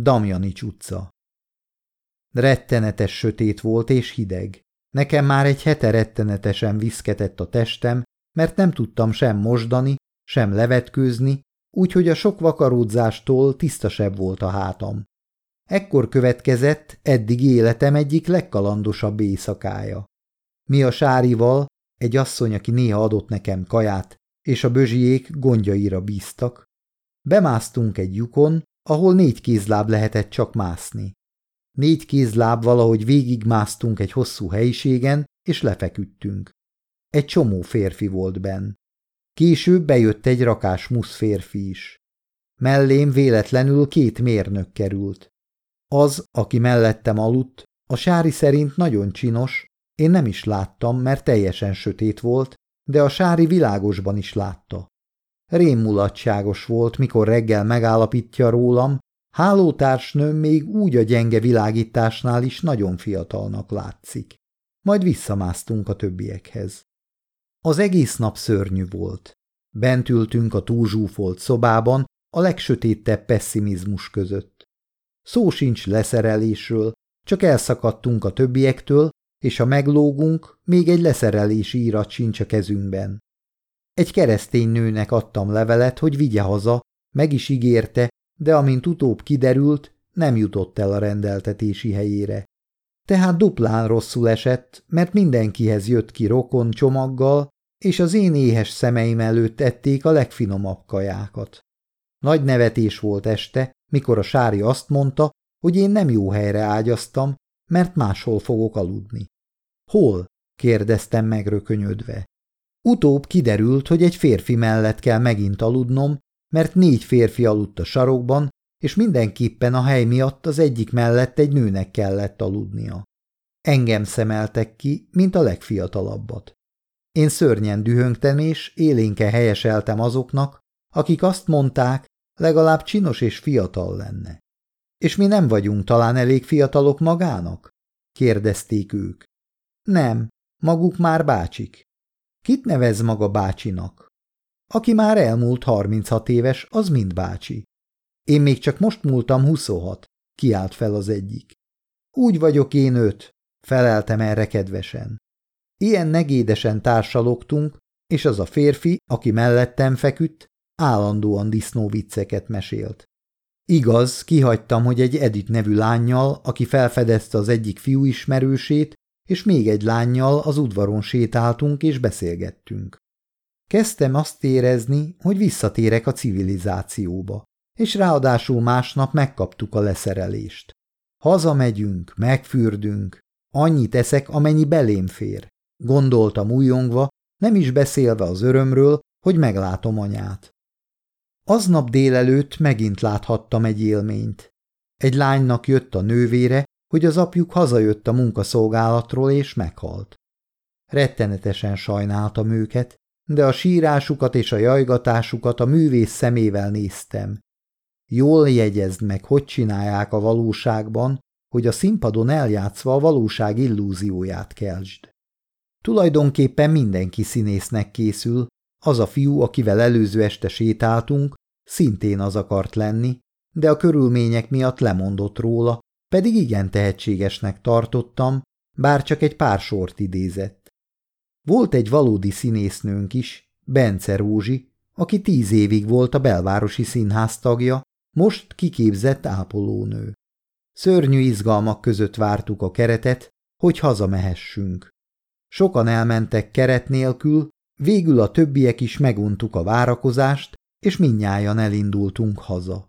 Damjanics utca. Rettenetes sötét volt és hideg. Nekem már egy hete rettenetesen viszketett a testem, mert nem tudtam sem mosdani, sem levetkőzni, úgyhogy a sok vakaródzástól tisztasebb volt a hátam. Ekkor következett eddig életem egyik legkalandosabb éjszakája. Mi a sárival, egy asszony, aki néha adott nekem kaját, és a bözsiék gondjaira bíztak, bemásztunk egy lyukon, ahol négy kézláb lehetett csak mászni. Négy kézláb valahogy végigmásztunk egy hosszú helyiségen, és lefeküdtünk. Egy csomó férfi volt benn. Később bejött egy rakás musz férfi is. Mellém véletlenül két mérnök került. Az, aki mellettem aludt, a sári szerint nagyon csinos, én nem is láttam, mert teljesen sötét volt, de a sári világosban is látta. Rémmulatságos volt, mikor reggel megállapítja rólam, hálótársnőm még úgy a gyenge világításnál is nagyon fiatalnak látszik. Majd visszamásztunk a többiekhez. Az egész nap szörnyű volt. Bent ültünk a túlzsúfolt szobában, a legsötétebb pessimizmus között. Szó sincs leszerelésről, csak elszakadtunk a többiektől, és ha meglógunk, még egy leszerelési írat sincs a kezünkben. Egy keresztény nőnek adtam levelet, hogy vigye haza, meg is ígérte, de amint utóbb kiderült, nem jutott el a rendeltetési helyére. Tehát duplán rosszul esett, mert mindenkihez jött ki rokon csomaggal, és az én éhes szemeim előtt ették a legfinomabb kajákat. Nagy nevetés volt este, mikor a sári azt mondta, hogy én nem jó helyre ágyaztam, mert máshol fogok aludni. Hol? kérdeztem megrökönyödve. Utóbb kiderült, hogy egy férfi mellett kell megint aludnom, mert négy férfi aludt a sarokban, és mindenképpen a hely miatt az egyik mellett egy nőnek kellett aludnia. Engem szemeltek ki, mint a legfiatalabbat. Én szörnyen dühöngtem, és élénke helyeseltem azoknak, akik azt mondták, legalább csinos és fiatal lenne. És mi nem vagyunk talán elég fiatalok magának? kérdezték ők. Nem, maguk már bácsik. Kit nevez maga bácsinak? Aki már elmúlt 36 éves, az mind bácsi. Én még csak most múltam 26, kiált fel az egyik. Úgy vagyok én öt, feleltem erre kedvesen. Ilyen negédesen társalogtunk, és az a férfi, aki mellettem feküdt, állandóan disznóvicceket mesélt. Igaz, kihagytam, hogy egy Edith nevű lányjal, aki felfedezte az egyik fiú ismerősét, és még egy lányjal az udvaron sétáltunk és beszélgettünk. Kezdtem azt érezni, hogy visszatérek a civilizációba, és ráadásul másnap megkaptuk a leszerelést. Hazamegyünk, megfürdünk, annyit eszek, amennyi belém fér. Gondoltam újongva, nem is beszélve az örömről, hogy meglátom anyát. Aznap délelőtt megint láthattam egy élményt. Egy lánynak jött a nővére, hogy az apjuk hazajött a munkaszolgálatról és meghalt. Rettenetesen sajnáltam őket, de a sírásukat és a jajgatásukat a művész szemével néztem. Jól jegyezd meg, hogy csinálják a valóságban, hogy a színpadon eljátszva a valóság illúzióját keltsd. Tulajdonképpen mindenki színésznek készül, az a fiú, akivel előző este sétáltunk, szintén az akart lenni, de a körülmények miatt lemondott róla, pedig igen tehetségesnek tartottam, bár csak egy pár sort idézett. Volt egy valódi színésznőnk is, Bence Rózsi, aki tíz évig volt a belvárosi színház tagja, most kiképzett ápolónő. Szörnyű izgalmak között vártuk a keretet, hogy hazamehessünk. Sokan elmentek keret nélkül, végül a többiek is meguntuk a várakozást, és mindnyájan elindultunk haza.